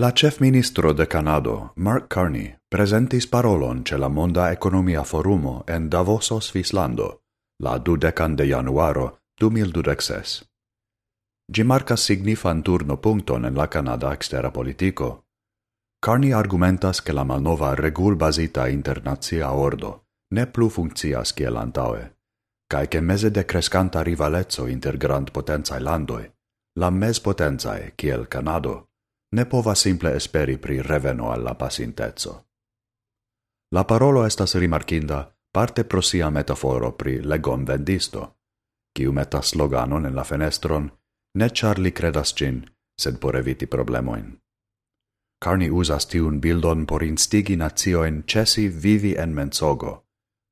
La chef ministro de Canado, Mark Carney, presentis parolon ce la Monda Economia Forumo en Davoso, Svislando, la dudecan de januaro 2026. Gi marca signifan turno puncton en la Canada extera politico. Carney argumentas che la malnova regul basita internazia ordo ne plu funccias kiel antaue, cae che mese de crescanta rivalezzo inter grand potenzai landoi, la mes potenzae kiel Canado, ne pova simple esperi pri reveno alla pasintezzo. La parolo estas rimarkinda parte pro sia metaforo pri legon vendisto, kiu metas sloganon en la fenestron, ne char li credas cin, sed por eviti problemoin. Carni usas tiun bildon por instigi nazioin cesi vivi en mensogo,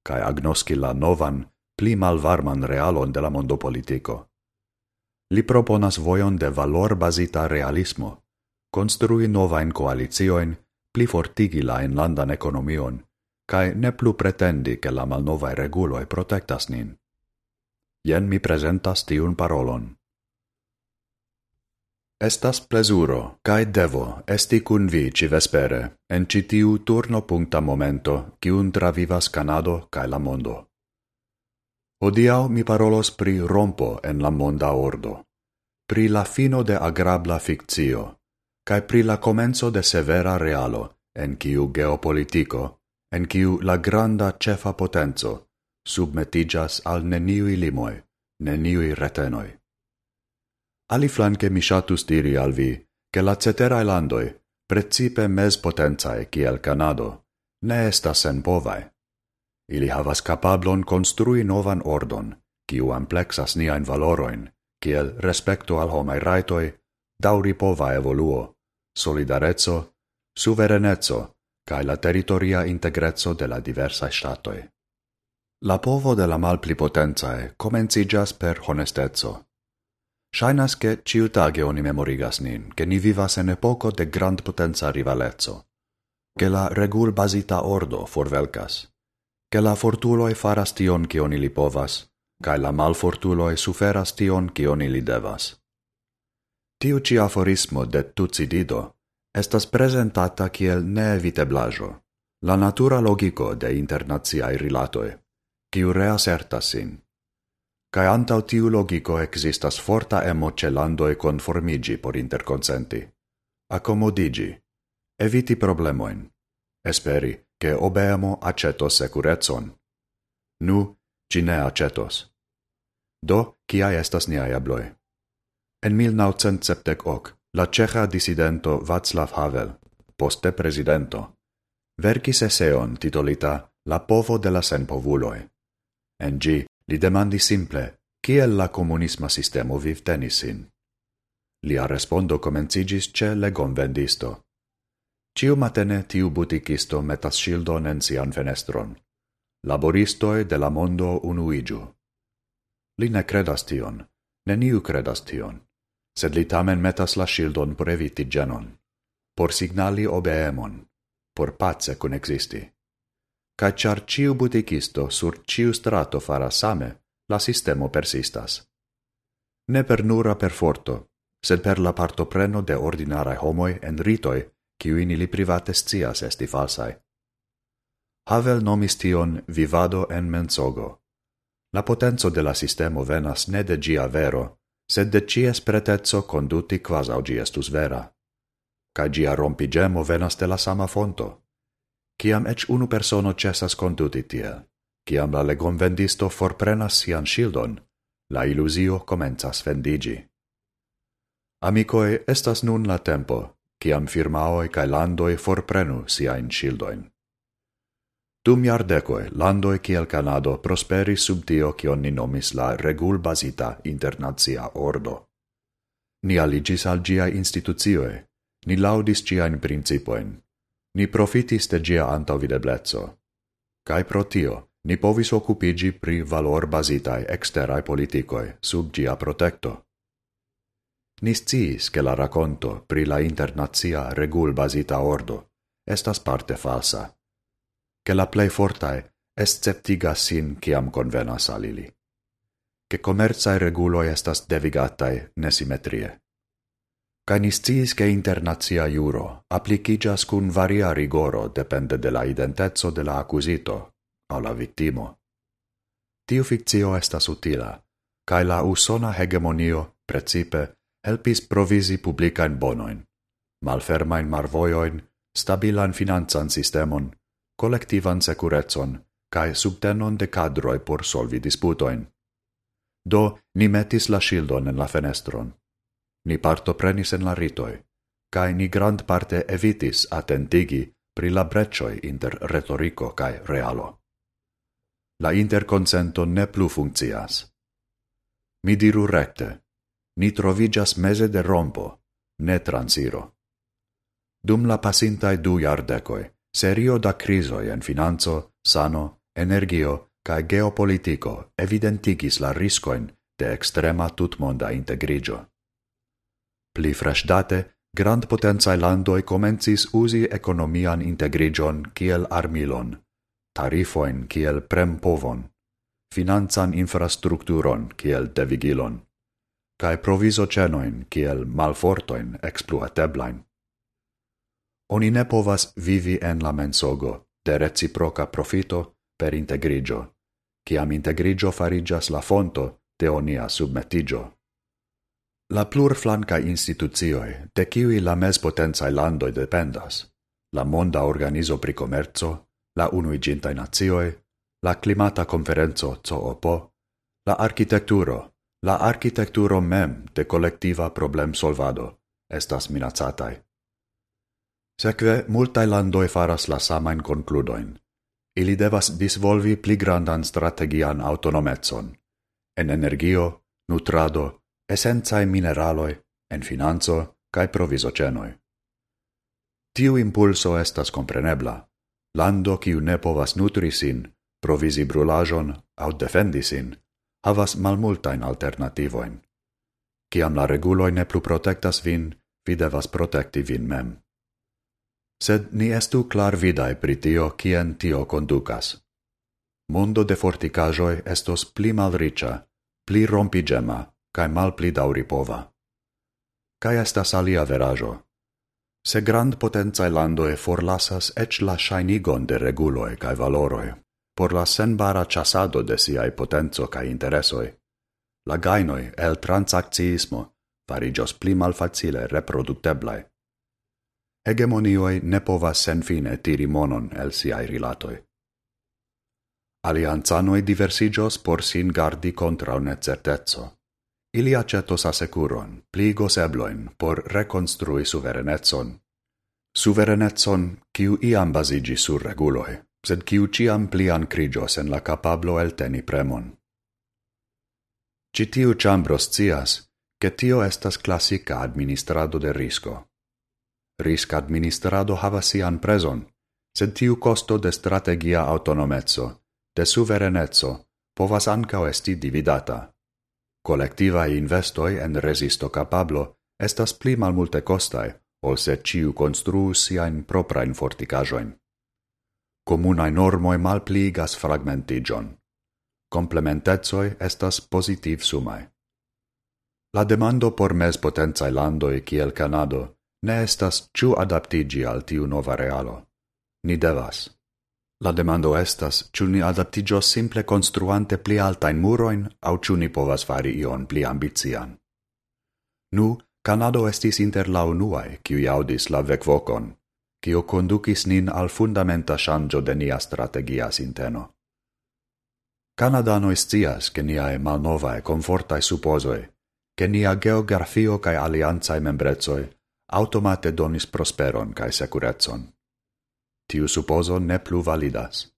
cae agnoski la novan, pli malvarman realon de la mondo politico. Li proponas voion de valor basita realismo, konstrui novain pli fortigi la enlandan economion, cae ne plu pretendi che la malnovae reguloi protectas nin. Jen mi presentas tiun parolon. Estas plesuro, cae devo, esti cun vi ci vespere, en citiu turno puncta momento, cium travivas Canado cae la mondo. Odiau mi parolos pri rompo en la monda ordo, pri la fino de agrabla fictio, cae pri la comenzo de severa realo, en ciu geopolitico, en ciu la granda cefa potenzo, submetigas al neniui limoi, neniui retenoi. Ali flanque mi shatus diri al vi, che la ceterae landoi, precipe mes potenzae ciel Canado, ne estas en povae. Ili havas capablon construi novan ordon, ciu amplexas niain valoroin, ciel respecto al homai raitoi, dauri pova evoluo, solidarezzo, suverenezzo cae la territoria integrezzo de la diversae ŝtatoj. La povo de la malplipotencaj comencigas per honestezzo. Shainas che ciutage oni memorigas nin, che ni vivas en epoco de grandpotenca rivalezzo, che la regul basita ordo forvelcas, che la fortuloi faras tion kion ili povas, cae la malfortuloi suferas tion kion ili devas. Tiu ci aforismo de Tucidido estas presentata kiel neeviteblajo, la natura logico de internaziai rilatoe, kiu reasertas sin. Kaj antau tiu logico existas forta emo ĉe conformigi por interconsenti, accomodigi, eviti problemoin, esperi ke obeemo acetos securetson. Nu, ci ne acetos. Do, ciai estas niai abloi? En 1978, la ceja dissidento Václav Havel, poste presidento, verkis eseon titolita La povo de la senpovuloi. En gi, li demandi simple kiel la komunisma sistemo viv tenisin. Lia respondo comencigis ce legon vendisto. Ciu matene tiu butikisto metas shildon en sian fenestron. Laboristoi de la mondo unuigiu. Li ne credas tion, neniu credas tion sed li tamen metas la shildon por eviti genon, por signali obeemon, por pace cun existi. Ca char ciu buticisto sur ciu strato fara same, la sistemo persistas. Ne per nura per forto, sed per la partopreno de ordinarae homoi en ritoi, ciuini li private scias esti falsai. Havel nomis tion vivado en mensogo. La potenzo de la sistemo venas ne de gia vero, sed de cies pretezzo conduti quas augi estus vera. Ca gia rompigemo venas de la sama fonto. Ciam ec unu persono cesas conduti tie, ciam la legonvendisto forprenas sian shildon, la illusio comenzas vendigi. Amicoe, estas nun la tempo, ciam firmaoi cae landoi forprenu siain shildoin. Dum iardecoe, landoi ciel Canado prosperis sub tio cion ni nomis la regul-basita internazia ordo. Ni aligis al gia institucioe, ni laudis ciain principoen, ni profitis de gia antovideblezzo. Cai pro tio, ni povis occupigi pri valor-basitae exterae politicoe sub gia protecto. Ni sciis che la racconto pri la internazia regul-basita ordo estas parte falsa che la plei fortae esceptigas sin ciam convenas alili. che commerzae reguloi estas devigatae nesimetrie. Ca nisciis che internazia juro applicigas cun varia rigoro depende de la identezzo de la accusito, o la victimo. Tiu fictio estas utila, cae la usona hegemonio, precipe, helpis provisi publicain bonoin, malfermain marvoioin, stabilan finanzan sistemon, collectivan securetson cae subtenon de cadroi por solvi disputoin. Do, ni metis la shildon en la fenestron. Ni partoprenis en la ritoi, cae ni grand parte evitis attentigi pri la breccioi inter retorico cae realo. La interconsento ne plu funccias. Mi diru recte, ni trovigas mese de rompo, ne transiro. Dum la pasintai du jardecoi, Serio da crisoi en financo, sano, energio cae geopolitico evidentigis la riscoin de extrema tutmonda integrigio. Pli fresdate, grand potenzae landoi comencis usi economian integrigion kiel armilon, tarifoin kiel prempovon, finanzan infrastrukturon kiel devigilon, cae proviso cenoin kiel malfortoin exploateblain. Oni ne povas vivi en la mensogo de reciproca profito per integrigio, ciam integrigio farigas la fonto de onia submetigio. La plurflanca institucioi, de kiwi la mes potenzae landoi dependas, la monda organizo pri commerzo, la unuigintai nazioi, la climata conferenzo COP, la architecturo, la architecturo mem de collectiva problem solvado, estas minacatai. Sekve, multae landoi faras la samain concludoin. Ili devas disvolvi pli grandan strategian autonomezon. En energio, nutrado, essenzae mineraloi, en finanzo, cae provisocenoi. Tiu impulso estas comprenebla. Lando kiu ne povas nutri sin, provisi brulajon au defendi sin, havas malmultain alternativoin. Ciam la reguloi ne plu protectas vin, vi devas protecti vin mem sed ni estu clar vidae pri tio cien tio conducas. Mundo de forticajoi estos pli malricia, pli rompigema, cae mal pli dauripova. Cae estas alia verajo. Se grand potenzae landoe forlasas ec la shainigon de reguloe cae valoroe, por la senbara chasado de siae potenzo cae interesoi, la gainoi el transacciismo farigios pli malfacile reproducteblae hegemonioi ne povas senfine tiri monon el siai rilatoi. Alianzanoi diversigios por sin gardi contra necertezzo. Ili accetos asecuron, pligos ebloin, por reconstrui suverenetson. Suverenetson, kiu iam basigi sur reguloi, sed kiu ciam plian crigios en la capablo el teni premon. Citiu chambros cias, che tio estas classica administrado de risco Risk administrado hava sian preson, sed tiu costo de strategia autonomezzo, de suverenezzo, povas ancao esti dividata. Colectivae investoi en resisto capablo estas pli malmulte costae, ol se ciu construus siain proprain forticajoin. Comunae normoi malpligas fragmentigion. Complementezoi estas positiv sumae. La demando por mes potenzae landoi kiel Canado ne estas ciu adaptigi al tiu nova realo. Ni devas. La demando estas, ciu ni adaptigio simple construante pli altain muroin, au ciu ni povas fari ion pli ambizian. Nu, Canado estis inter la unuae, ciu audis la vecvocon, kiu conducis nin al fundamenta shangio de nia strategia sinteno. Canadano estias, che niae malnovae confortae supposoe, che nia geografio cae alianzae membrezoe automate donis prosperon cae securetson. Tiu supposo ne plu validas.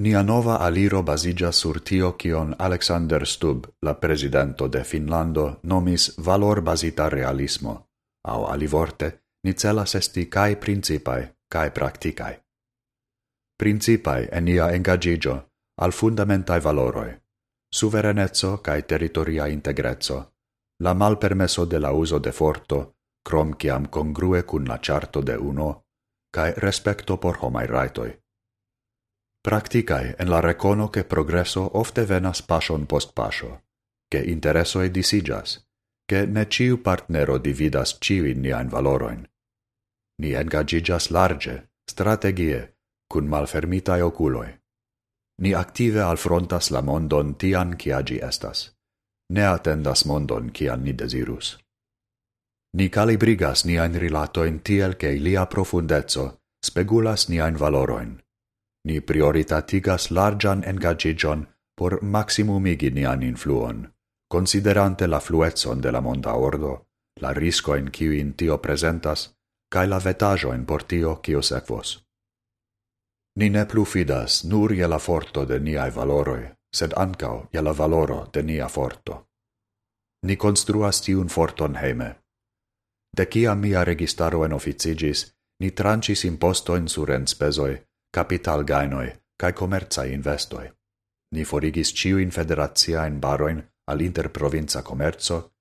Nia nova aliro basigia sur tio kion Alexander Stubb, la presidento de Finlando, nomis valor-basita realismo, au alivorte, ni celas esti cae principai, cae practicae. Principai en nia engagigio al fundamentai valoroi, suverenezzo cae territoria integrezzo, la malpermesso de la uso de forto crom ciam congrue cun la charto de uno, cae respecto por homai raitoi. Practicae en la recono che progresso ofte venas pasion post pasio, che interesoi disigas, che ne ciu partnero dividas ciuin niain valoroin. Ni engagigas large, strategie, cun malfermitae oculoi. Ni active alfrontas la mondon tian cia agi estas. Ne attendas mondon cian ni desirus. Ni calibrigas niain rilatoin tiel che ilia profundezzo spegulas niain valoroin. Ni prioritatigas largan engagigion por maximumigi nian influon, considerante la fluetson de la monda ordo, la riscoin in tio presentas, cae la vetajoin por tio cio sequos. Ni ne plu fidas nur je la forto de niai valoroi, sed ancao je la valoro de nia forto. Ni construas tiun forton heme, De cia mia registaro en officigis, ni trancis impostoin sur enspesoi, capital gainoi, cae comercae investoi. Ni forigis ciuin federatiaen baroin al interprovinza comerzo,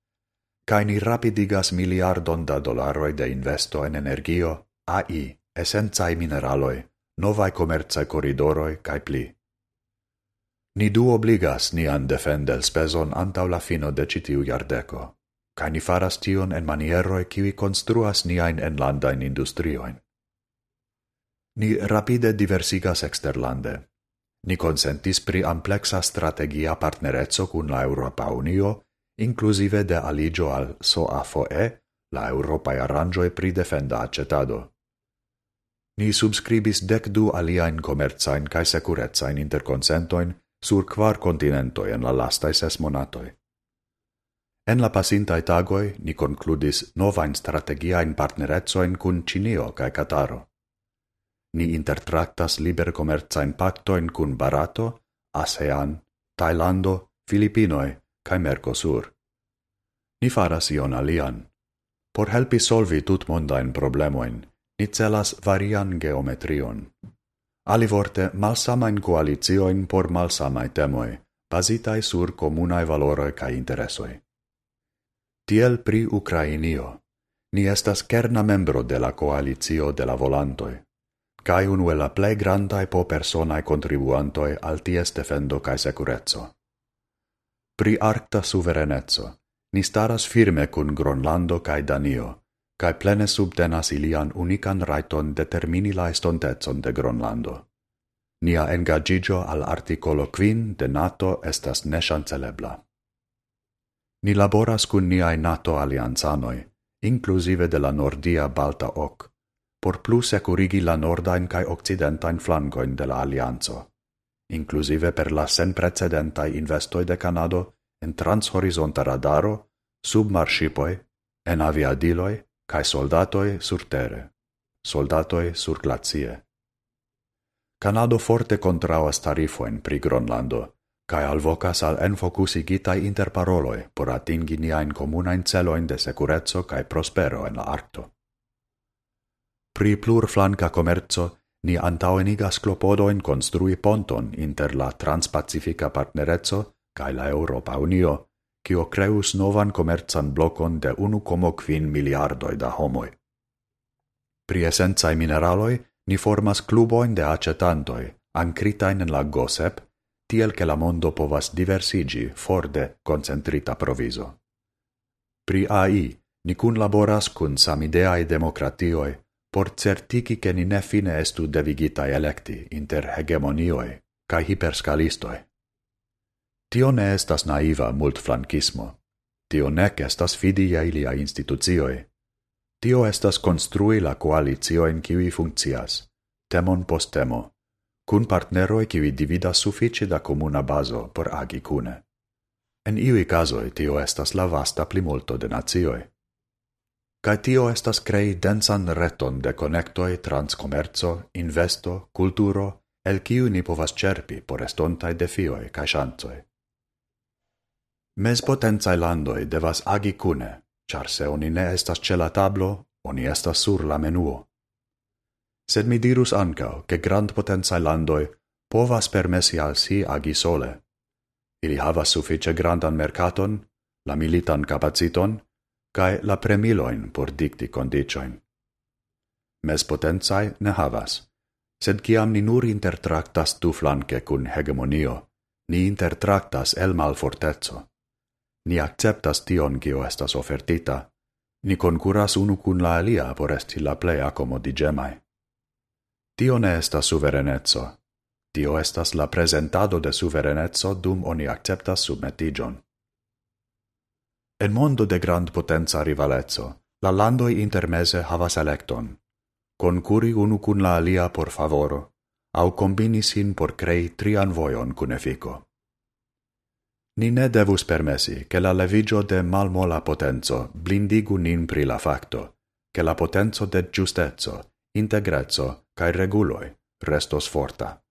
cae ni rapidigas miliardon da dolaroi de investo en energio, AI, essenzae mineraloi, novae comercae corridoroi, cae pli. Ni du obligas nian defendel speson antau la fino de citiu iardeco. Kaj ni faras tion en manieroi kiwi construas niain en landain industrioin. Ni rapide diversigas exterlande. Ni consentis pri amplexa strategia partnerezzo cun la Europa Unio, inclusive de aligio al SOAFOE, la Europae Arrangioi pri defenda acetado. Ni subscribis dec du aliaen comerzain cae securezain interconsentoin sur quar continentoi en la lastae ses monatoi. En la pasintai tagoi ni concludis novain strategiain partnerezoin kun Ĉinio cae Cataro. Ni intertractas liber liberkomercajn pactoin kun Barato, ASEAN, Thailando, Filipinoi cae Mercosur. Ni faras ion alian. Por helpi solvi tutmondajn problemoin, ni celas varian geometrion. Alivorte malsamain koalicioin por malsamai temoi, basitai sur comunae valore cae interesoi. Tiel pri Ukrainio. Ni estas kerna membro de la coalizio de la volantoi, cae unu el la plei grandae po personae contribuantoi al ties defendo cae securezzo. Pri arcta suverenezzo, ni staras firme cun Gronlando cae Danio, cae plene subtenas ilian unican raiton determini la estontezon de Gronlando. Nia engagigio al articolo quin de NATO estas neshancelebla. Ni laboras cun niai NATO alianzanoi, inclusive de la Nordia Balta Oc, por plus securigi la nordain cae occidentain flancoin de la alianzo, inclusive per la sen precedentai investoi de Canado en transhorizonta radaro, submarshipoi, en aviadiloi, cae soldatoi sur terre, soldatoi sur glacie. Canado forte contrauas tarifoen pri Gronlando, cae alvocas al enfocusigitai interparoloi por atingi niain comunain celoin de securezzo cae prospero en la arto. Pri plur flanca comerzo, ni antauenigas clopodoin construi ponton inter la transpacifica partnerezzo cae la Europa Unio, cio creus novan comerzan blocon de 1,5 miliardoi da homoi. Pri essenzae mineraloi, ni formas cluboin de acetantoi, ancritain en la GOSEP, tiel che la mondo povas diversigi for de concentrita proviso. Pri AI, ni cun laboras cun samideae democratioi por certici che ni ne fine estu devigitai electi inter hegemonioi cae hiperscalistoi. Tio ne estas naiva multflancismo. Tio nec estas fidia ilia institucioi. Tio estas construi la coalizioin kiwi funccias, temon post temo, cun partneroi kiwi divida sufiĉe da comuna bazo por agi cune. En iui casoi tio estas la vasta plimulto de nazioi. Kaj tio estas crei densan reton de connectoi trans comerzo, investo, culturo, el kiu ni povas cerpi por estontai defioi ca chanzoi. Mes potenzae landoi devas agi cune, char se oni ne estas ce la tablo, oni estas sur la menuo sed mi dirus ancao che grand potenzae landoi povas permessi al si agi sole. Ili havas suffice grandan mercaton, la militan capaciton, cae la premiloin por dicti condicioin. Mes potenzae ne havas, sed ciam ni nur intertractas du flanque cun hegemonio, ni intertractas el malfortezzo. Ni acceptas tion cio estas offertita, ni concuras unu cun la alia por esti la plei accomodigemai. Tio ne estas suverenezzo. Tio estas la presentado de suverenezzo dum oni acceptas submetigion. En mondo de grand potenza rivalezzo, la landoi intermese havas electon. Concuri unu cun la alia por favoro, au combini sin por crei trian voion cun efico. Ni ne devus permesi che la levigio de malmola potenzo blindigu nin pri la facto, che la potenzo de giustezzo, integrezzo cae reguloi restos forta,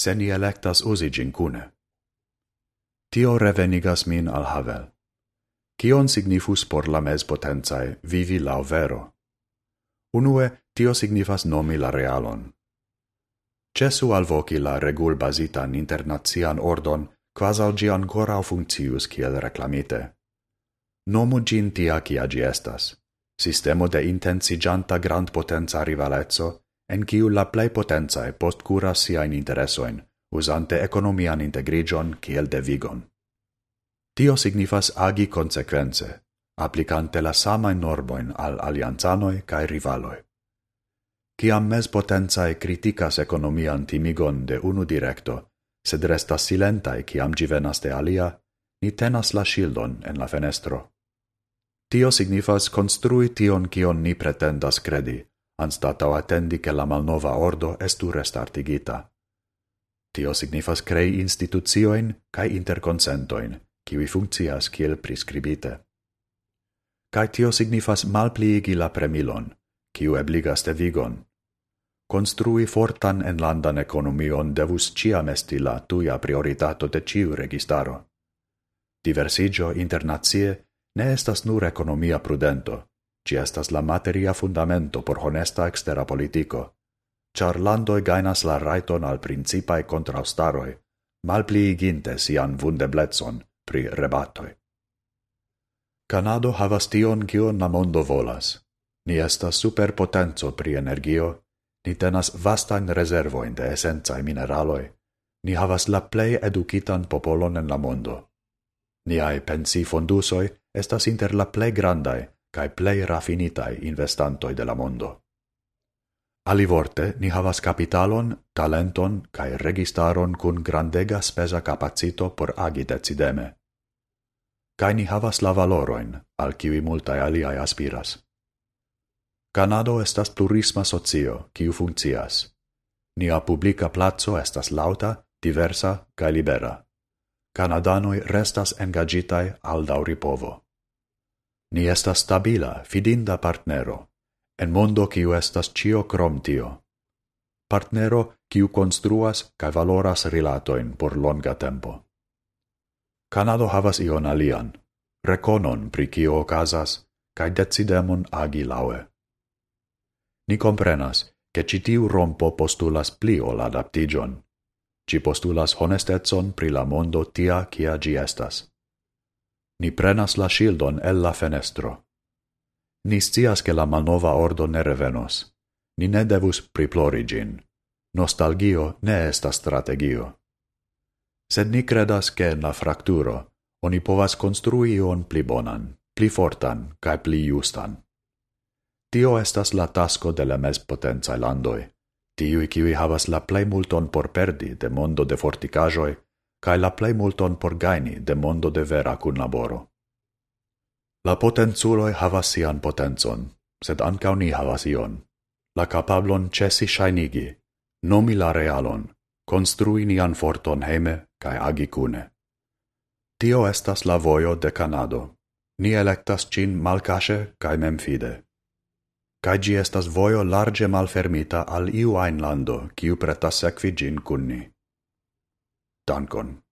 se ni electas usi gin cune. Tio revenigas min al Havel. Cion signifus por la mes potenzae vivi lau vero? Unue, tio signifas nomi la realon. Cesu alvoci la regul basitan internazian ordon, quasal gi ancora funccius kiel reclamite. Nomu gin tia kia gi estas sistemo de intensigianta grandpotenza rivalezzo, en kiu la plei potenzae postcuras siain interesoin, usante economian integrigion kiel devigon. Tio signifas agi consequence, applicante la sama norboin al alianzanoi cae rivaloi. Ciam mes potenzae criticas economian timigon de unu directo, sed restas silentae ciam gi venas de alia, ni tenas la shildon en la fenestro. Tio signifas construi tion kion ni pretendas credi, anstatau attendi che la malnova ordo estu restartigita. Tio signifas crei institucioin cae interconsentoin, kiwi funccias kiel prescribite. Cae tio signifas malpliigi la premilon, kiu ebligas te vigon. Construi fortan en landan economion devus ciam esti la tuia prioritato de ciu registaro. Diversigio internazie ne estas nur economia prudento, ci estas la materia fundamento por honesta extera politico, char landoi gainas la raiton al principae contraustaroi, malpliiginte sian vundebletson pri rebatoi. Canado havas tion kion la mondo volas. Ni estas superpotenzo pri energio, ni tenas vastan reservoin de essenzae mineraloi, ni havas la plei educitan popolon en la mondo. Niai pensi fondusoi estas inter la plei grandaj cae plei rafinitaj investantoi de la mondo. Alivorte, ni havas capitalon, talenton cae registaron kun grandega spesa capacito por agi decideme. Cae ni havas la valoroin, al kiwi multae aliaj aspiras. Canado estas plurisma socio, kiu funkcias. Nia publica placo estas lauta, diversa cae libera. Canadanoi restas engagitaj al daŭripovo. Ni estas stabila, fidinda partnero, en mondo kiu estas cio krom tio. Partnero kiu construas kaj valoras rilatoin por longa tempo. Kanado havas ion alian, reconon pri kio okazas, kaj decidemon agi laue. Ni comprenas, che citiu rompo postulas pli ol adaptigion. Ci postulas honestezon pri la mondo tia kia gi estas. Ni prenas la shieldon el la fenestro. Ni scias che la malnova ordo ne revenos. Ni ne devus priplori gin. Nostalgio ne estas strategio. Sed ni credas che en la fracturo oni povas construi on pli bonan, pli fortan, cae pli justan. Tio estas la tasco de la mespotenzai landoi, tiui kiwi havas la plei multon por perdi de mondo de forticajoi cae la plei multon por gaini de mondo de vera cun laboro. La potenzuloi havas sian potenzon, sed ancau ni havas ion. La capablon cesi shainigi, nomi la realon, construi nian forton heme cae agi cune. Tio estas la voio de Canado. Ni electas cin malcashe cae memfide. Cae gi estas voio large malfermita al iu ein lando, ciu pretas sequi gin cunni. ni. Duncan